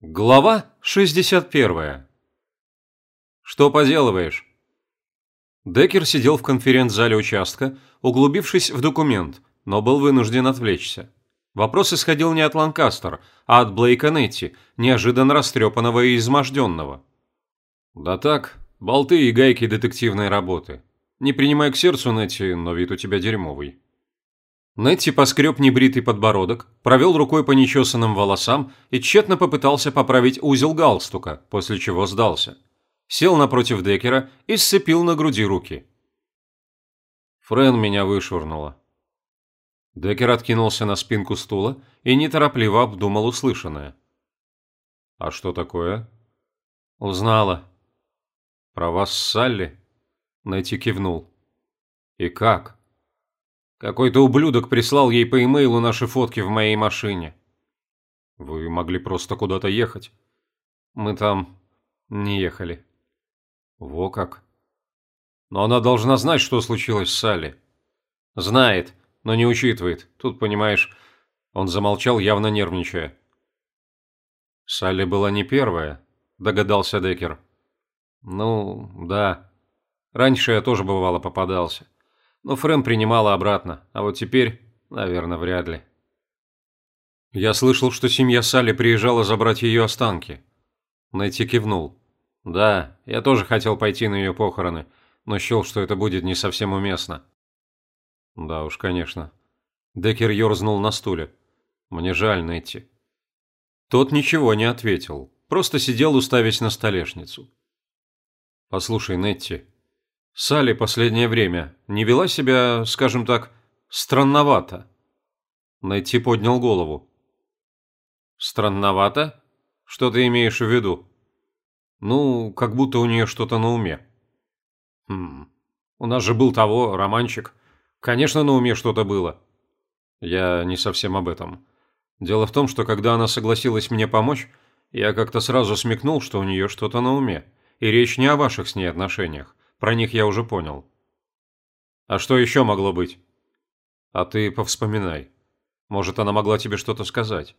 Глава 61. Что поделываешь? Деккер сидел в конференц-зале участка, углубившись в документ, но был вынужден отвлечься. Вопрос исходил не от Ланкастер, а от Блейка Нетти, неожиданно растрепанного и изможденного. «Да так, болты и гайки детективной работы. Не принимай к сердцу, Нетти, но вид у тебя дерьмовый». Нетти поскреб небритый подбородок, провел рукой по нечесанным волосам и тщетно попытался поправить узел галстука, после чего сдался. Сел напротив Деккера и сцепил на груди руки. Френ меня вышвырнула. Деккер откинулся на спинку стула и неторопливо обдумал услышанное. «А что такое?» «Узнала». «Про вас с Салли?» Нетти кивнул. «И как?» Какой-то ублюдок прислал ей по имейлу наши фотки в моей машине. Вы могли просто куда-то ехать. Мы там не ехали. Во как. Но она должна знать, что случилось с Салли. Знает, но не учитывает. Тут, понимаешь, он замолчал, явно нервничая. Салли была не первая, догадался Деккер. Ну, да. Раньше я тоже бывало попадался. Но Френ принимала обратно, а вот теперь, наверное, вряд ли. Я слышал, что семья Салли приезжала забрать ее останки. Найти кивнул. Да, я тоже хотел пойти на ее похороны, но счел, что это будет не совсем уместно. Да уж, конечно. Деккер ерзнул на стуле. Мне жаль, Нетти. Тот ничего не ответил, просто сидел, уставясь на столешницу. «Послушай, Нетти», Салли последнее время не вела себя, скажем так, странновато. Найти поднял голову. Странновато? Что ты имеешь в виду? Ну, как будто у нее что-то на уме. Хм, у нас же был того, романчик. Конечно, на уме что-то было. Я не совсем об этом. Дело в том, что когда она согласилась мне помочь, я как-то сразу смекнул, что у нее что-то на уме. И речь не о ваших с ней отношениях. Про них я уже понял. А что еще могло быть? А ты повспоминай. Может, она могла тебе что-то сказать.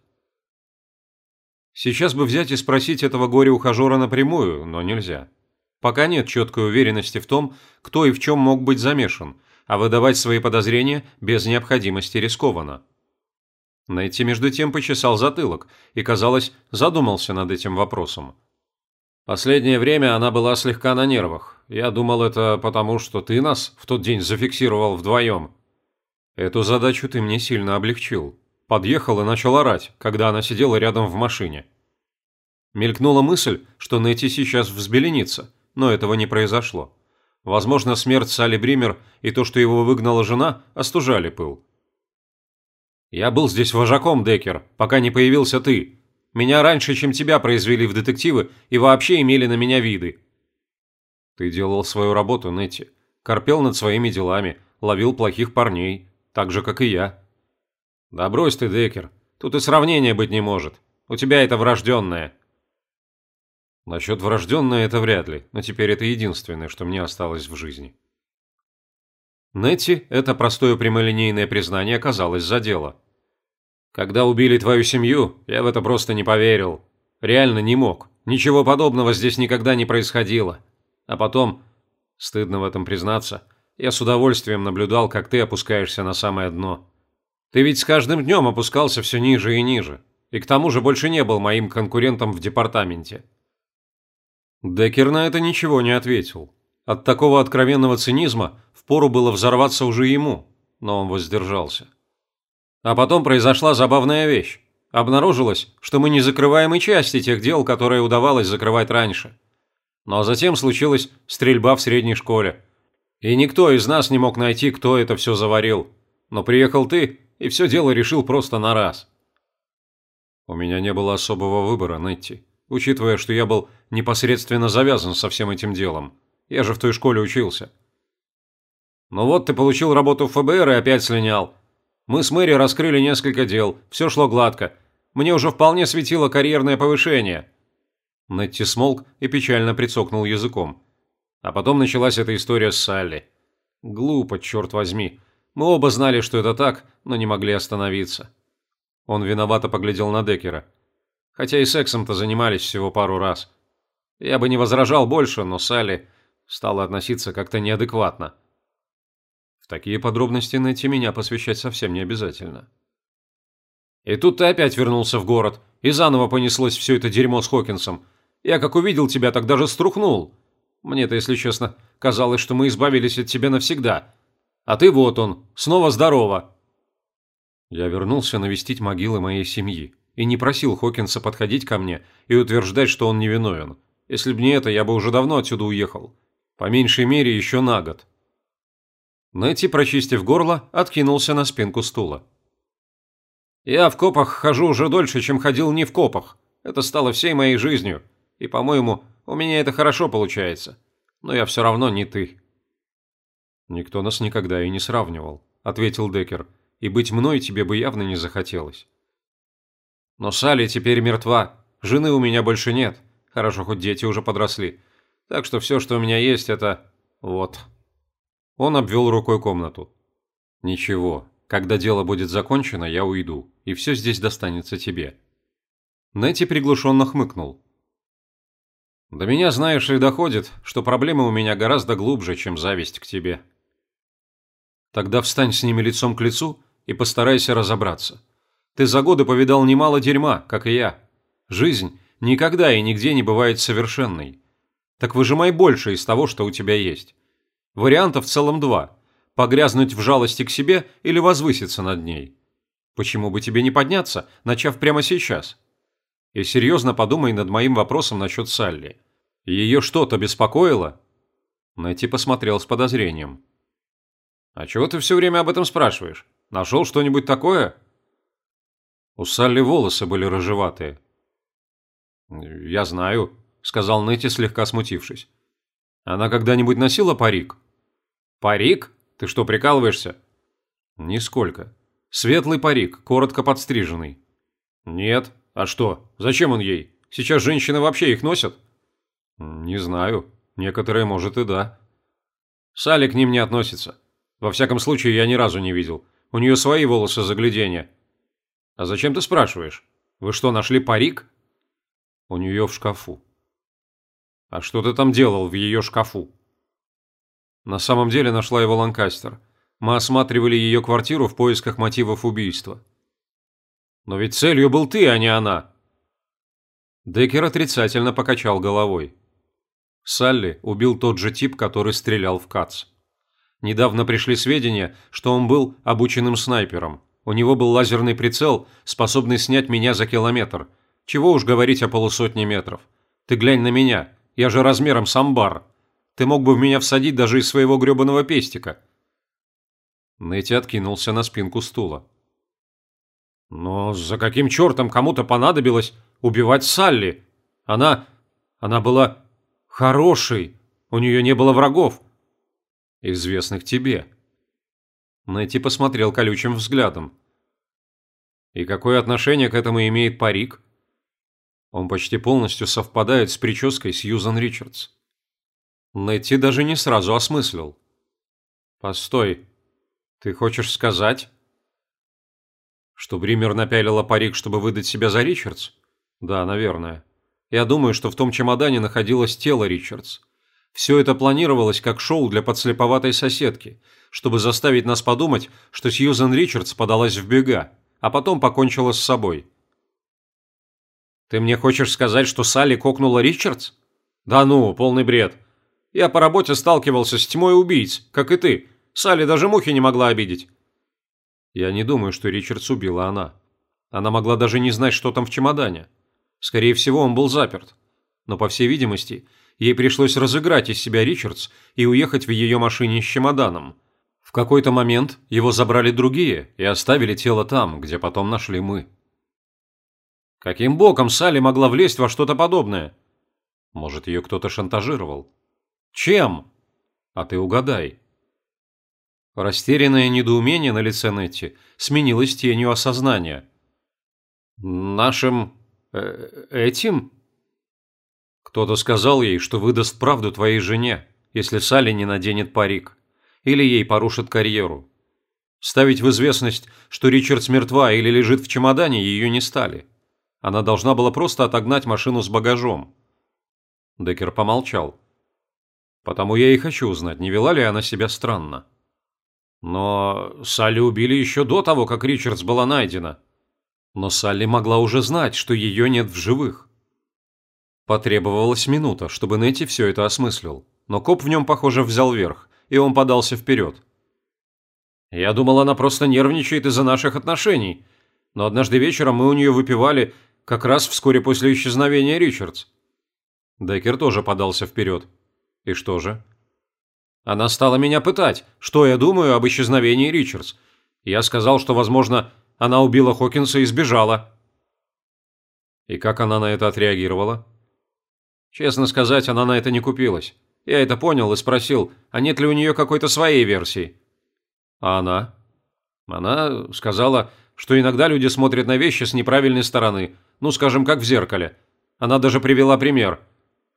Сейчас бы взять и спросить этого горе-ухажера напрямую, но нельзя. Пока нет четкой уверенности в том, кто и в чем мог быть замешан, а выдавать свои подозрения без необходимости рискованно. Найти между тем почесал затылок и, казалось, задумался над этим вопросом. Последнее время она была слегка на нервах. Я думал, это потому, что ты нас в тот день зафиксировал вдвоем. Эту задачу ты мне сильно облегчил. Подъехал и начал орать, когда она сидела рядом в машине. Мелькнула мысль, что Нэти сейчас взбеленится, но этого не произошло. Возможно, смерть Салли Бример и то, что его выгнала жена, остужали пыл. «Я был здесь вожаком, Деккер, пока не появился ты», меня раньше, чем тебя произвели в детективы и вообще имели на меня виды. Ты делал свою работу, Нетти. Корпел над своими делами, ловил плохих парней, так же, как и я. Да брось ты, Декер. Тут и сравнения быть не может. У тебя это врожденное. Насчет врожденное это вряд ли, но теперь это единственное, что мне осталось в жизни. Нетти это простое прямолинейное признание оказалось за дело. Когда убили твою семью, я в это просто не поверил. Реально не мог. Ничего подобного здесь никогда не происходило. А потом, стыдно в этом признаться, я с удовольствием наблюдал, как ты опускаешься на самое дно. Ты ведь с каждым днем опускался все ниже и ниже. И к тому же больше не был моим конкурентом в департаменте. Деккер на это ничего не ответил. От такого откровенного цинизма впору было взорваться уже ему, но он воздержался. А потом произошла забавная вещь. Обнаружилось, что мы не закрываем и части тех дел, которые удавалось закрывать раньше. Но затем случилась стрельба в средней школе. И никто из нас не мог найти, кто это все заварил. Но приехал ты, и все дело решил просто на раз. У меня не было особого выбора, Нетти, учитывая, что я был непосредственно завязан со всем этим делом. Я же в той школе учился. Ну вот ты получил работу в ФБР и опять слинял. Мы с Мэри раскрыли несколько дел, все шло гладко. Мне уже вполне светило карьерное повышение». Нетти смолк и печально прицокнул языком. А потом началась эта история с Салли. Глупо, черт возьми. Мы оба знали, что это так, но не могли остановиться. Он виновато поглядел на Деккера. Хотя и сексом-то занимались всего пару раз. Я бы не возражал больше, но Салли стала относиться как-то неадекватно. Такие подробности найти меня посвящать совсем не обязательно. И тут ты опять вернулся в город, и заново понеслось все это дерьмо с Хокинсом. Я как увидел тебя, так даже струхнул. Мне-то, если честно, казалось, что мы избавились от тебя навсегда. А ты вот он, снова здорово. Я вернулся навестить могилы моей семьи и не просил Хокинса подходить ко мне и утверждать, что он невиновен. Если бы не это, я бы уже давно отсюда уехал. По меньшей мере, еще на год. Нэти, прочистив горло, откинулся на спинку стула. «Я в копах хожу уже дольше, чем ходил не в копах. Это стало всей моей жизнью. И, по-моему, у меня это хорошо получается. Но я все равно не ты». «Никто нас никогда и не сравнивал», — ответил Деккер и быть мной тебе бы явно не захотелось. Но Салли теперь мертва, жены у меня больше нет, хорошо, хоть дети уже подросли, так что все, что у меня есть, это... вот». Он обвел рукой комнату. «Ничего, когда дело будет закончено, я уйду, и все здесь достанется тебе». Нэти приглушенно хмыкнул. «До меня, знаешь ли, доходит, что проблемы у меня гораздо глубже, чем зависть к тебе». «Тогда встань с ними лицом к лицу и постарайся разобраться. Ты за годы повидал немало дерьма, как и я. Жизнь никогда и нигде не бывает совершенной. Так выжимай больше из того, что у тебя есть. Вариантов в целом два – погрязнуть в жалости к себе или возвыситься над ней. Почему бы тебе не подняться, начав прямо сейчас? И серьезно подумай над моим вопросом насчет Салли. Ее что-то беспокоило? Найти посмотрел с подозрением. «А чего ты все время об этом спрашиваешь? Нашел что-нибудь такое?» У Салли волосы были рыжеватые. «Я знаю», — сказал Нэти, слегка смутившись. «Она когда-нибудь носила парик?» «Парик? Ты что, прикалываешься?» «Нисколько. Светлый парик, коротко подстриженный». «Нет. А что? Зачем он ей? Сейчас женщины вообще их носят?» «Не знаю. Некоторые, может, и да». «Салли к ним не относится. Во всяком случае, я ни разу не видел. У нее свои волосы загляденья. А зачем ты спрашиваешь? Вы что, нашли парик? У нее в шкафу. А что ты там делал в ее шкафу? На самом деле нашла его Ланкастер. Мы осматривали ее квартиру в поисках мотивов убийства. Но ведь целью был ты, а не она. Деккер отрицательно покачал головой. Салли убил тот же тип, который стрелял в Кац. Недавно пришли сведения, что он был обученным снайпером. У него был лазерный прицел, способный снять меня за километр. Чего уж говорить о полусотне метров. Ты глянь на меня, я же размером с амбар. Ты мог бы в меня всадить даже из своего гребаного пестика. Нэти откинулся на спинку стула. Но за каким чертом кому-то понадобилось убивать Салли? Она... она была хорошей, у нее не было врагов известных тебе». Найти посмотрел колючим взглядом. «И какое отношение к этому имеет парик?» Он почти полностью совпадает с прической Сьюзан Ричардс. Найти даже не сразу осмыслил. «Постой, ты хочешь сказать?» Что Бример напялила парик, чтобы выдать себя за Ричардс? Да, наверное. Я думаю, что в том чемодане находилось тело Ричардс. Все это планировалось как шоу для подслеповатой соседки, чтобы заставить нас подумать, что Сьюзен Ричардс подалась в бега, а потом покончила с собой. «Ты мне хочешь сказать, что Салли кокнула Ричардс?» «Да ну, полный бред. Я по работе сталкивался с тьмой убийц, как и ты. Салли даже мухи не могла обидеть». «Я не думаю, что Ричардс убила она. Она могла даже не знать, что там в чемодане. Скорее всего, он был заперт. Но, по всей видимости, Ей пришлось разыграть из себя Ричардс и уехать в ее машине с чемоданом. В какой-то момент его забрали другие и оставили тело там, где потом нашли мы. Каким боком Салли могла влезть во что-то подобное? Может, ее кто-то шантажировал? Чем? А ты угадай. Растерянное недоумение на лице Нетти сменилось тенью осознания. «Нашим... Э, этим?» Кто-то сказал ей, что выдаст правду твоей жене, если Салли не наденет парик. Или ей порушит карьеру. Ставить в известность, что Ричардс мертва или лежит в чемодане, ее не стали. Она должна была просто отогнать машину с багажом. Деккер помолчал. Потому я и хочу узнать, не вела ли она себя странно. Но Салли убили еще до того, как Ричардс была найдена. Но Салли могла уже знать, что ее нет в живых. Потребовалась минута, чтобы Нетти все это осмыслил. Но коп в нем, похоже, взял верх, и он подался вперед. Я думал, она просто нервничает из-за наших отношений. Но однажды вечером мы у нее выпивали как раз вскоре после исчезновения Ричардс. Деккер тоже подался вперед. И что же? Она стала меня пытать, что я думаю об исчезновении Ричардс. Я сказал, что, возможно, она убила Хокинса и сбежала. И как она на это отреагировала? Честно сказать, она на это не купилась. Я это понял и спросил, а нет ли у нее какой-то своей версии. А она? Она сказала, что иногда люди смотрят на вещи с неправильной стороны, ну, скажем, как в зеркале. Она даже привела пример.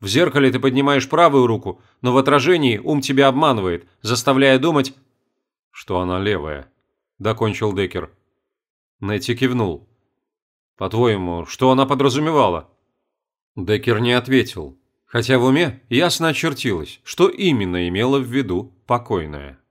В зеркале ты поднимаешь правую руку, но в отражении ум тебя обманывает, заставляя думать, что она левая. Докончил Деккер. Нэти кивнул. По-твоему, что она подразумевала? Деккер не ответил, хотя в уме ясно очертилось, что именно имела в виду покойная.